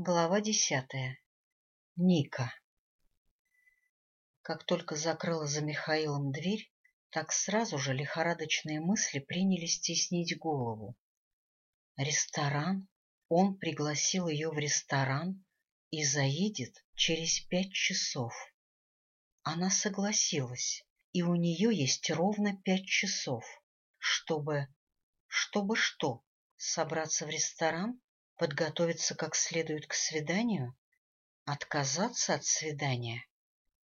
Глава десятая. Ника. Как только закрыла за Михаилом дверь, так сразу же лихорадочные мысли принялись теснить голову. Ресторан? Он пригласил ее в ресторан и заедет через пять часов. Она согласилась, и у нее есть ровно пять часов, чтобы... Чтобы что? Собраться в ресторан подготовиться как следует к свиданию, отказаться от свидания.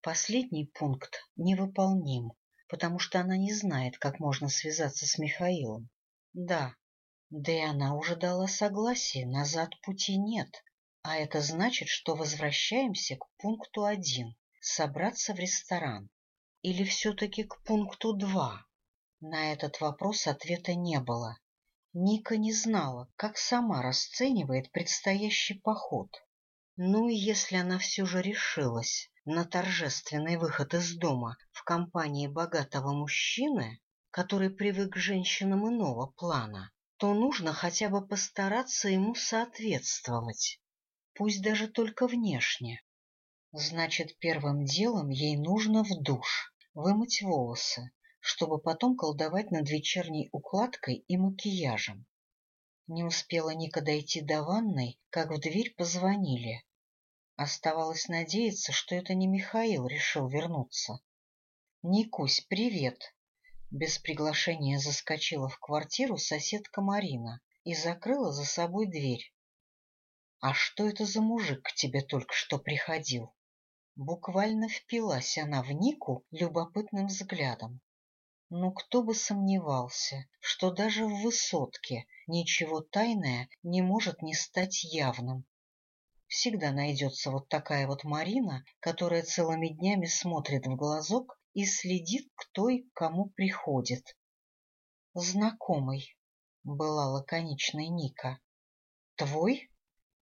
Последний пункт невыполним, потому что она не знает, как можно связаться с Михаилом. Да, да и она уже дала согласие, назад пути нет, а это значит, что возвращаемся к пункту один — собраться в ресторан, или все-таки к пункту два. На этот вопрос ответа не было. Ника не знала, как сама расценивает предстоящий поход. Ну и если она все же решилась на торжественный выход из дома в компании богатого мужчины, который привык к женщинам иного плана, то нужно хотя бы постараться ему соответствовать, пусть даже только внешне. Значит, первым делом ей нужно в душ, вымыть волосы, чтобы потом колдовать над вечерней укладкой и макияжем. Не успела Ника дойти до ванной, как в дверь позвонили. Оставалось надеяться, что это не Михаил решил вернуться. — Никусь, привет! Без приглашения заскочила в квартиру соседка Марина и закрыла за собой дверь. — А что это за мужик к тебе только что приходил? Буквально впилась она в Нику любопытным взглядом. Но кто бы сомневался, что даже в высотке ничего тайное не может не стать явным. Всегда найдется вот такая вот Марина, которая целыми днями смотрит в глазок и следит, кто и кому приходит. «Знакомый», — была лаконичной Ника. «Твой?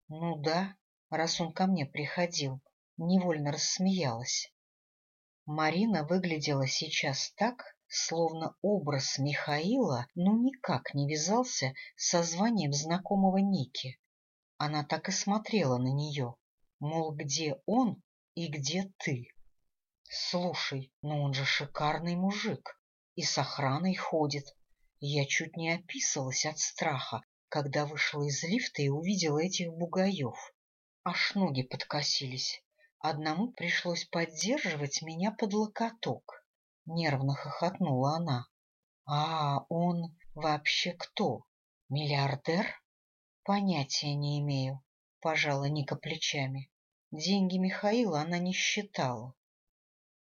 Ну да, раз он ко мне приходил». Невольно рассмеялась. Марина выглядела сейчас так, словно образ Михаила ну никак не вязался со званием знакомого Ники. Она так и смотрела на нее, мол, где он и где ты. Слушай, но он же шикарный мужик и с охраной ходит. Я чуть не описалась от страха, когда вышла из лифта и увидела этих бугаев. Аж ноги подкосились. Одному пришлось поддерживать меня под локоток. Нервно хохотнула она. А он вообще кто? Миллиардер? Понятия не имею. Пожала Ника плечами. Деньги Михаила она не считала.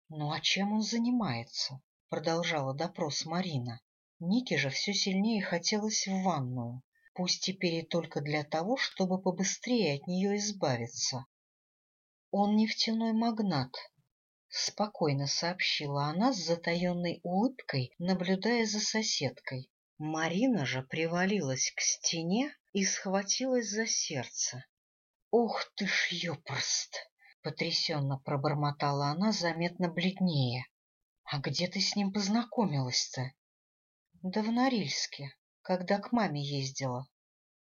Ну а чем он занимается? Продолжала допрос Марина. Нике же все сильнее хотелось в ванную, пусть теперь и только для того, чтобы побыстрее от нее избавиться. Он нефтяной магнат, — спокойно сообщила она с затаенной улыбкой, наблюдая за соседкой. Марина же привалилась к стене и схватилась за сердце. Ох ты ж, ёпрст!» — потрясенно пробормотала она, заметно бледнее. «А где ты с ним познакомилась-то?» «Да в Норильске, когда к маме ездила».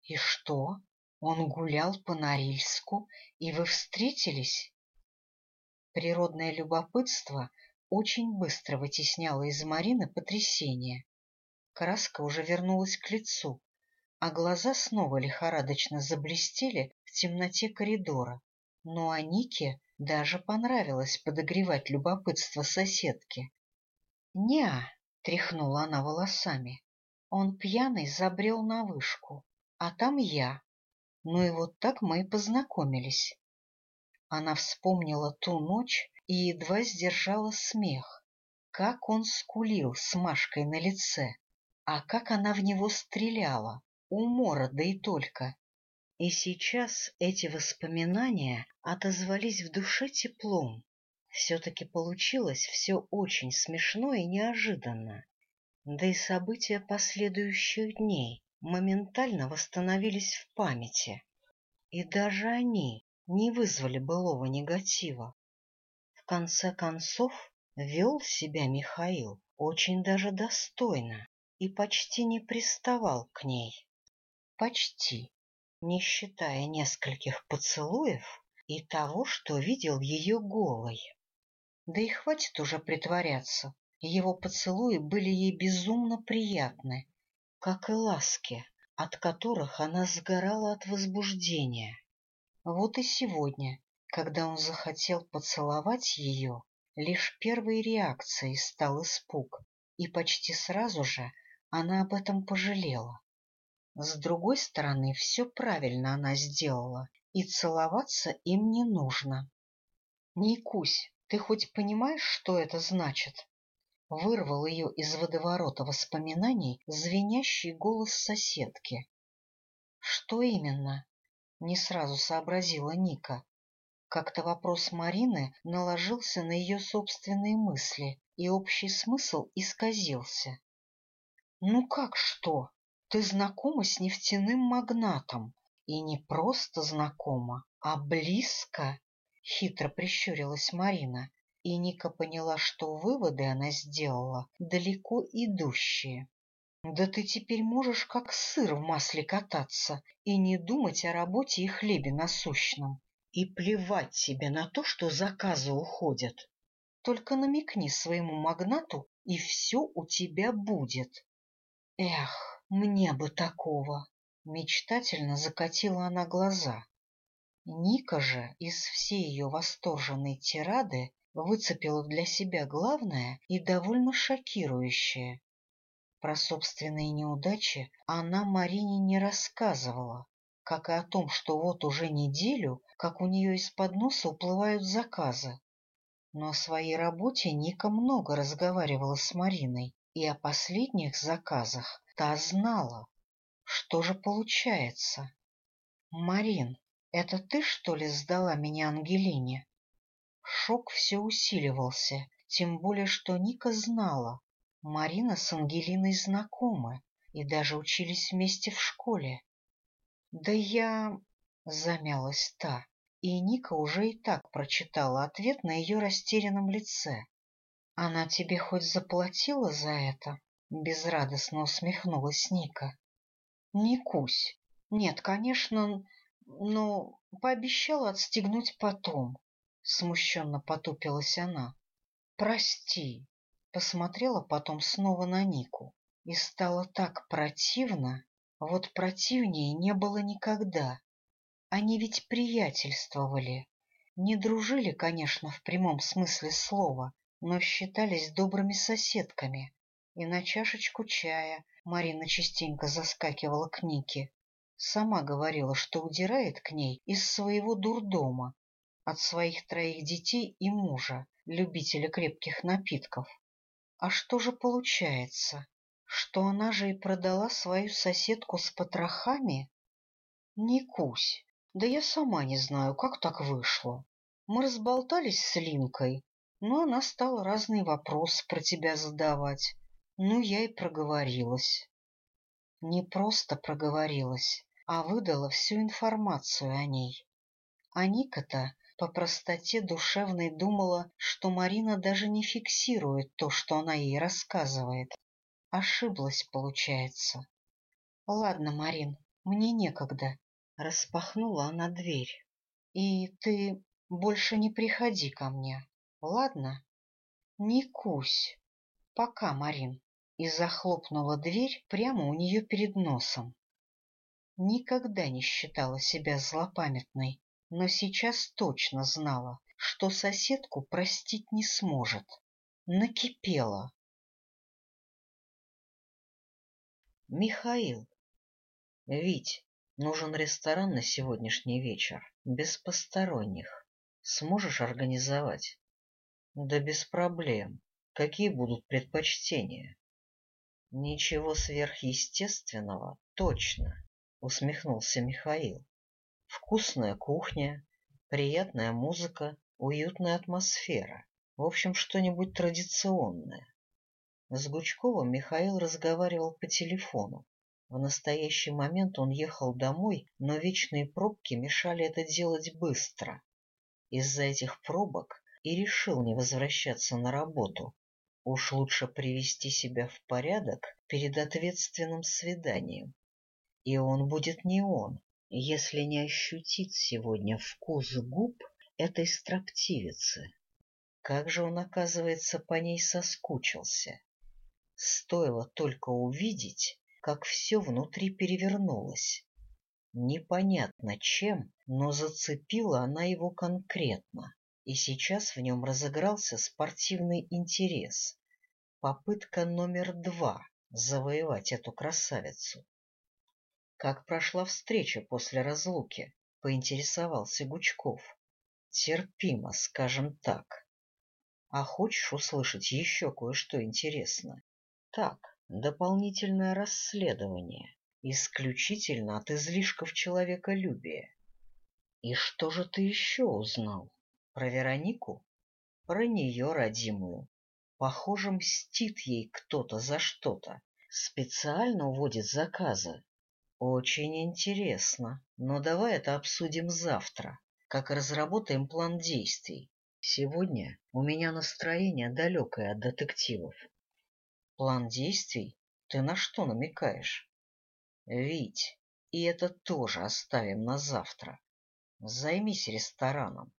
«И что? Он гулял по Норильску, и вы встретились?» Природное любопытство очень быстро вытесняло из Марины потрясение. Краска уже вернулась к лицу, а глаза снова лихорадочно заблестели в темноте коридора. Но Анике даже понравилось подогревать любопытство соседки. «Неа!» — тряхнула она волосами. «Он пьяный забрел на вышку, а там я. Ну и вот так мы и познакомились. Она вспомнила ту ночь и едва сдержала смех. Как он скулил с Машкой на лице, а как она в него стреляла, умора да и только. И сейчас эти воспоминания отозвались в душе теплом. Все-таки получилось все очень смешно и неожиданно. Да и события последующих дней моментально восстановились в памяти. И даже они, не вызвали былого негатива. В конце концов, вел себя Михаил очень даже достойно и почти не приставал к ней. Почти, не считая нескольких поцелуев и того, что видел ее голой. Да и хватит уже притворяться. Его поцелуи были ей безумно приятны, как и ласки, от которых она сгорала от возбуждения. Вот и сегодня, когда он захотел поцеловать ее, лишь первой реакцией стал испуг, и почти сразу же она об этом пожалела. С другой стороны, все правильно она сделала, и целоваться им не нужно. — Никусь, ты хоть понимаешь, что это значит? Вырвал ее из водоворота воспоминаний звенящий голос соседки. — Что именно? — не сразу сообразила Ника. Как-то вопрос Марины наложился на ее собственные мысли, и общий смысл исказился. «Ну как что? Ты знакома с нефтяным магнатом. И не просто знакома, а близко!» — хитро прищурилась Марина, и Ника поняла, что выводы она сделала далеко идущие. Да ты теперь можешь как сыр в масле кататься и не думать о работе и хлебе насущном. И плевать тебе на то, что заказы уходят. Только намекни своему магнату, и все у тебя будет. Эх, мне бы такого! Мечтательно закатила она глаза. Ника же из всей ее восторженной тирады выцепила для себя главное и довольно шокирующее. Про собственные неудачи она Марине не рассказывала, как и о том, что вот уже неделю, как у нее из-под носа уплывают заказы. Но о своей работе Ника много разговаривала с Мариной, и о последних заказах та знала. Что же получается? «Марин, это ты, что ли, сдала меня Ангелине?» Шок все усиливался, тем более, что Ника знала, Марина с Ангелиной знакомы и даже учились вместе в школе. Да я... замялась та, и Ника уже и так прочитала ответ на ее растерянном лице. Она тебе хоть заплатила за это? Безрадостно усмехнулась Ника. Никусь. Нет, конечно, но пообещала отстегнуть потом. Смущенно потупилась она. Прости, Посмотрела потом снова на Нику и стало так противно, а вот противнее не было никогда. Они ведь приятельствовали. Не дружили, конечно, в прямом смысле слова, но считались добрыми соседками. И на чашечку чая Марина частенько заскакивала к Нике. Сама говорила, что удирает к ней из своего дурдома, от своих троих детей и мужа, любителя крепких напитков. А что же получается, что она же и продала свою соседку с потрохами? Никусь, да я сама не знаю, как так вышло. Мы разболтались с Линкой, но она стала разные вопросы про тебя задавать. Ну, я и проговорилась. Не просто проговорилась, а выдала всю информацию о ней. А Ника-то по простоте душевной думала, что Марина даже не фиксирует то, что она ей рассказывает. Ошиблась, получается. «Ладно, Марин, мне некогда», — распахнула она дверь. «И ты больше не приходи ко мне, ладно?» «Не кусь. Пока, Марин», — и захлопнула дверь прямо у нее перед носом. Никогда не считала себя злопамятной, но сейчас точно знала, что соседку простить не сможет. Накипела. Михаил. Вить, нужен ресторан на сегодняшний вечер, без посторонних. Сможешь организовать? Да без проблем. Какие будут предпочтения? Ничего сверхъестественного, точно, усмехнулся Михаил. Вкусная кухня, приятная музыка, уютная атмосфера. В общем, что-нибудь традиционное. С Гучковым Михаил разговаривал по телефону. В настоящий момент он ехал домой, но вечные пробки мешали это делать быстро. Из-за этих пробок и решил не возвращаться на работу. Уж лучше привести себя в порядок перед ответственным свиданием. И он будет не он, если не ощутит сегодня вкус губ этой строптивицы. Как же он, оказывается, по ней соскучился. Стоило только увидеть, как все внутри перевернулось. Непонятно чем, но зацепила она его конкретно, и сейчас в нем разыгрался спортивный интерес. Попытка номер два — завоевать эту красавицу. Как прошла встреча после разлуки? — поинтересовался Гучков. — Терпимо, скажем так. — А хочешь услышать еще кое-что интересное? — Так, дополнительное расследование, исключительно от излишков человеколюбия. — И что же ты еще узнал? Про Веронику? Про нее родимую. Похоже, мстит ей кто-то за что-то. Специально уводит заказы, очень интересно, но давай это обсудим завтра, как разработаем план действий. Сегодня у меня настроение далекое от детективов. План действий? Ты на что намекаешь? Вить, и это тоже оставим на завтра. Займись рестораном.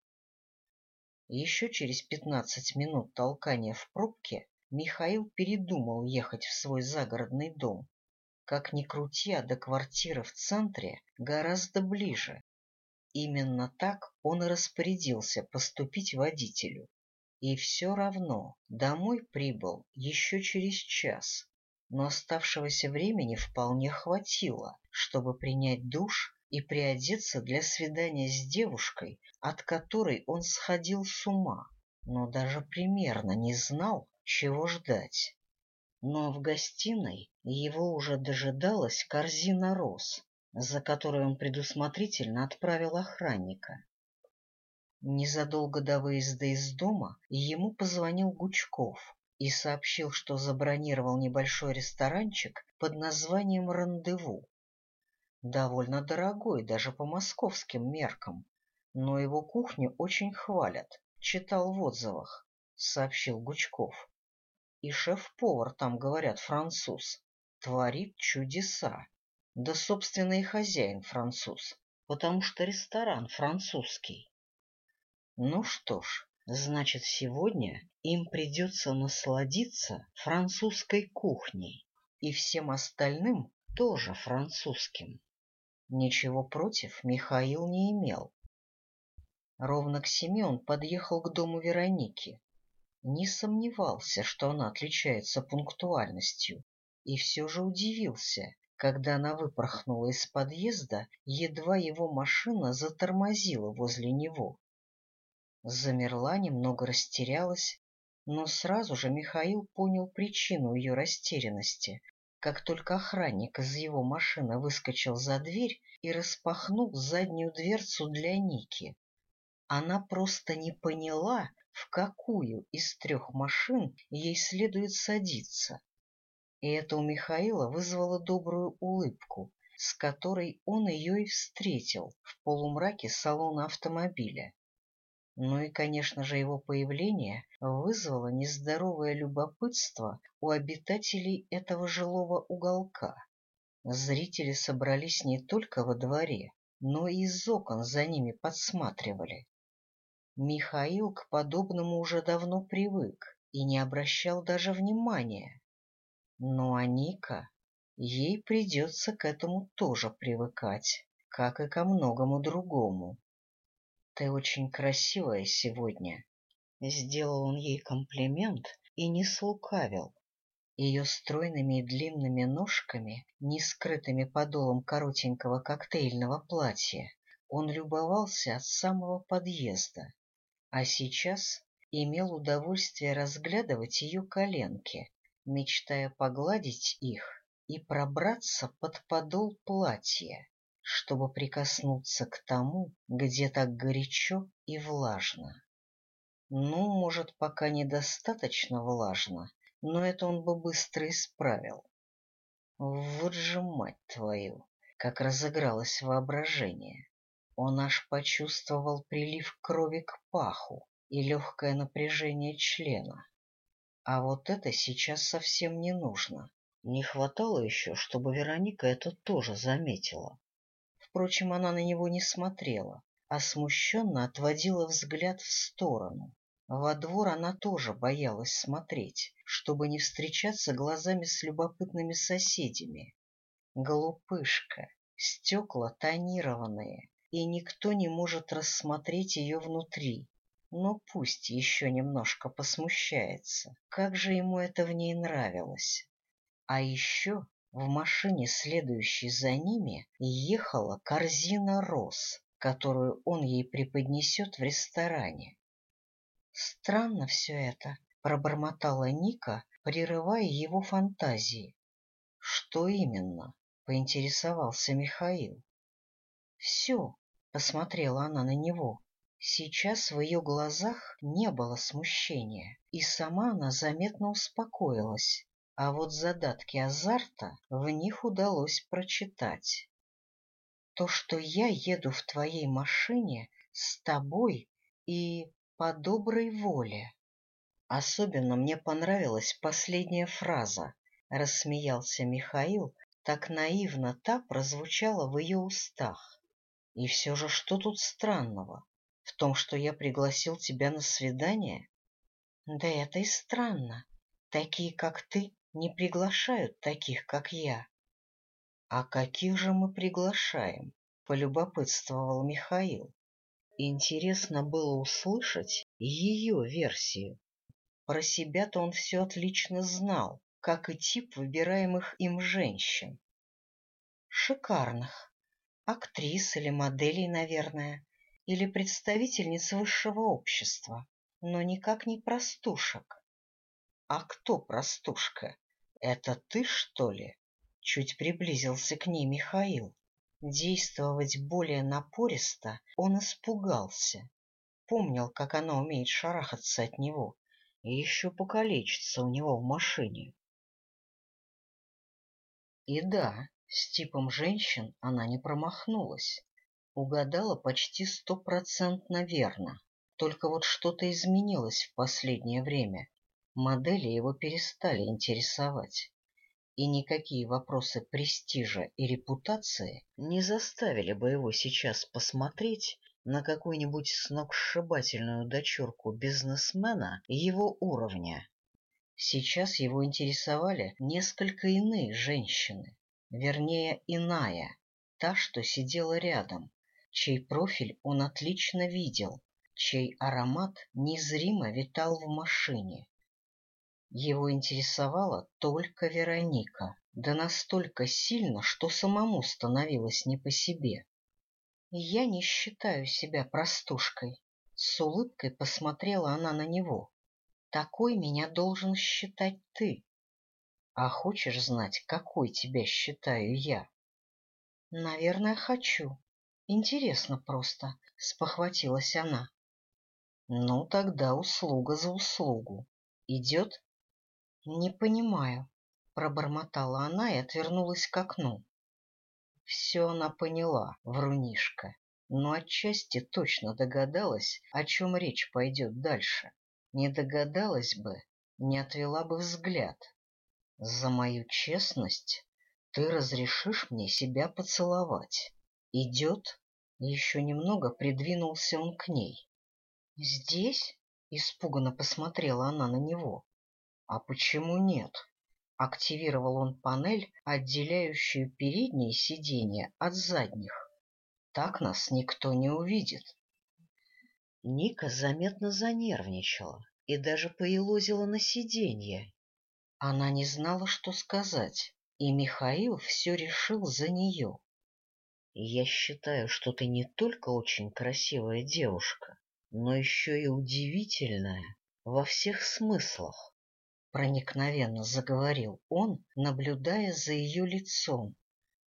Еще через пятнадцать минут толкания в пробке Михаил передумал ехать в свой загородный дом как ни крути, а до квартиры в центре гораздо ближе. Именно так он и распорядился поступить водителю. И все равно домой прибыл еще через час, но оставшегося времени вполне хватило, чтобы принять душ и приодеться для свидания с девушкой, от которой он сходил с ума, но даже примерно не знал, чего ждать но в гостиной его уже дожидалась корзина роз, за которой он предусмотрительно отправил охранника. Незадолго до выезда из дома ему позвонил Гучков и сообщил, что забронировал небольшой ресторанчик под названием «Рандеву». Довольно дорогой даже по московским меркам, но его кухню очень хвалят, читал в отзывах, — сообщил Гучков. И шеф-повар там, говорят, француз. Творит чудеса. Да, собственный хозяин француз, потому что ресторан французский. Ну что ж, значит, сегодня им придется насладиться французской кухней и всем остальным тоже французским. Ничего против Михаил не имел. Ровно к семи он подъехал к дому Вероники, не сомневался, что она отличается пунктуальностью, и все же удивился, когда она выпорхнула из подъезда, едва его машина затормозила возле него. Замерла, немного растерялась, но сразу же Михаил понял причину ее растерянности. Как только охранник из его машины выскочил за дверь и распахнул заднюю дверцу для Ники, она просто не поняла, в какую из трех машин ей следует садиться. И это у Михаила вызвало добрую улыбку, с которой он ее и встретил в полумраке салона автомобиля. Ну и, конечно же, его появление вызвало нездоровое любопытство у обитателей этого жилого уголка. Зрители собрались не только во дворе, но и из окон за ними подсматривали. Михаил к подобному уже давно привык и не обращал даже внимания. Но Аника, ей придется к этому тоже привыкать, как и ко многому другому. «Ты очень красивая сегодня», — сделал он ей комплимент и не слукавил. Ее стройными и длинными ножками, не скрытыми подолом коротенького коктейльного платья, он любовался от самого подъезда а сейчас имел удовольствие разглядывать ее коленки, мечтая погладить их и пробраться под подол платья, чтобы прикоснуться к тому, где так горячо и влажно. Ну, может, пока недостаточно влажно, но это он бы быстро исправил. Вот же мать твою, как разыгралось воображение! Он аж почувствовал прилив крови к паху и легкое напряжение члена. А вот это сейчас совсем не нужно. Не хватало еще, чтобы Вероника это тоже заметила. Впрочем, она на него не смотрела, а смущенно отводила взгляд в сторону. Во двор она тоже боялась смотреть, чтобы не встречаться глазами с любопытными соседями. Глупышка, стекла тонированные, и никто не может рассмотреть ее внутри. Но пусть еще немножко посмущается. Как же ему это в ней нравилось. А еще в машине, следующей за ними, ехала корзина роз, которую он ей преподнесет в ресторане. «Странно все это», — пробормотала Ника, прерывая его фантазии. «Что именно?» — поинтересовался Михаил. «Все, Посмотрела она на него. Сейчас в ее глазах не было смущения, и сама она заметно успокоилась, а вот задатки азарта в них удалось прочитать. То, что я еду в твоей машине с тобой и по доброй воле. Особенно мне понравилась последняя фраза, — рассмеялся Михаил, так наивно та прозвучала в ее устах. И все же что тут странного? В том, что я пригласил тебя на свидание? Да это и странно. Такие, как ты, не приглашают таких, как я. А каких же мы приглашаем? Полюбопытствовал Михаил. Интересно было услышать ее версию. Про себя-то он все отлично знал, как и тип выбираемых им женщин. Шикарных, Актрис или моделей, наверное, или представительниц высшего общества, но никак не простушек. А кто простушка? Это ты, что ли? Чуть приблизился к ней Михаил. Действовать более напористо он испугался. Помнил, как она умеет шарахаться от него и еще покалечиться у него в машине. И да, с типом женщин она не промахнулась. Угадала почти стопроцентно верно. Только вот что-то изменилось в последнее время. Модели его перестали интересовать. И никакие вопросы престижа и репутации не заставили бы его сейчас посмотреть на какую-нибудь сногсшибательную дочурку бизнесмена его уровня. Сейчас его интересовали несколько иные женщины, Вернее, иная, та, что сидела рядом, чей профиль он отлично видел, чей аромат незримо витал в машине. Его интересовала только Вероника, да настолько сильно, что самому становилось не по себе. «Я не считаю себя простушкой», — с улыбкой посмотрела она на него. «Такой меня должен считать ты». А хочешь знать, какой тебя считаю я? — Наверное, хочу. Интересно просто, — спохватилась она. — Ну, тогда услуга за услугу. Идет? — Не понимаю, — пробормотала она и отвернулась к окну. Все она поняла, врунишка, но отчасти точно догадалась, о чем речь пойдет дальше. Не догадалась бы, не отвела бы взгляд. — за мою честность ты разрешишь мне себя поцеловать. Идет? Еще немного придвинулся он к ней. Здесь? Испуганно посмотрела она на него. А почему нет? Активировал он панель, отделяющую передние сиденья от задних. Так нас никто не увидит. Ника заметно занервничала и даже поелозила на сиденье, она не знала, что сказать, и Михаил все решил за нее. Я считаю, что ты не только очень красивая девушка, но еще и удивительная во всех смыслах. Проникновенно заговорил он, наблюдая за ее лицом,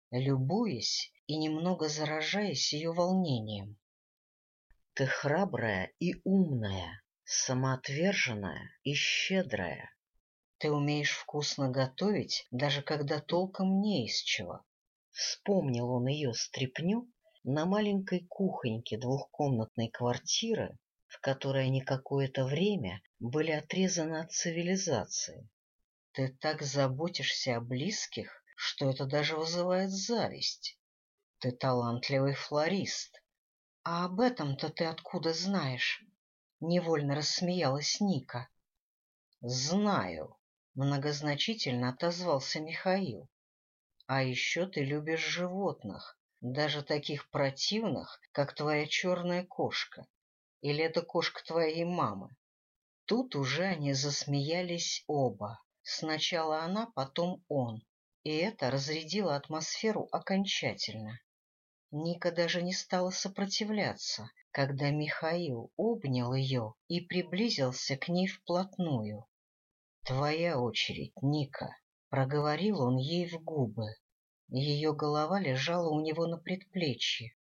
любуясь и немного заражаясь ее волнением. Ты храбрая и умная, самоотверженная и щедрая, ты умеешь вкусно готовить, даже когда толком не из чего. Вспомнил он ее стряпню на маленькой кухоньке двухкомнатной квартиры, в которой они какое-то время были отрезаны от цивилизации. Ты так заботишься о близких, что это даже вызывает зависть. Ты талантливый флорист. А об этом-то ты откуда знаешь? Невольно рассмеялась Ника. Знаю, Многозначительно отозвался Михаил. А еще ты любишь животных, даже таких противных, как твоя черная кошка. Или это кошка твоей мамы? Тут уже они засмеялись оба. Сначала она, потом он. И это разрядило атмосферу окончательно. Ника даже не стала сопротивляться, когда Михаил обнял ее и приблизился к ней вплотную. «Твоя очередь, Ника», — проговорил он ей в губы. Ее голова лежала у него на предплечье.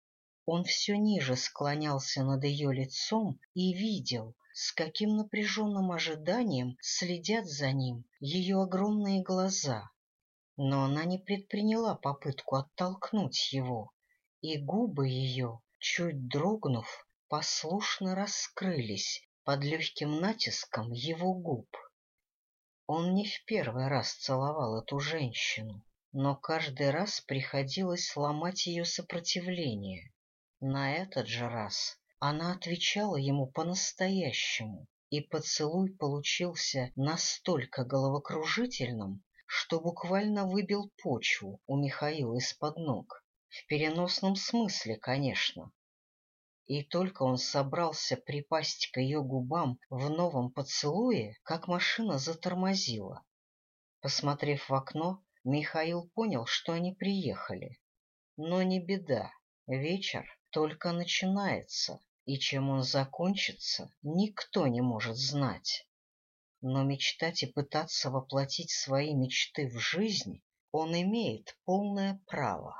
Он все ниже склонялся над ее лицом и видел, с каким напряженным ожиданием следят за ним ее огромные глаза. Но она не предприняла попытку оттолкнуть его, и губы ее, чуть дрогнув, послушно раскрылись под легким натиском его губ. Он не в первый раз целовал эту женщину, но каждый раз приходилось сломать ее сопротивление. На этот же раз она отвечала ему по-настоящему, и поцелуй получился настолько головокружительным, что буквально выбил почву у Михаила из-под ног. В переносном смысле, конечно. И только он собрался припасть к ее губам в новом поцелуе, как машина затормозила. Посмотрев в окно, Михаил понял, что они приехали. Но не беда, вечер только начинается, и чем он закончится, никто не может знать. Но мечтать и пытаться воплотить свои мечты в жизнь он имеет полное право.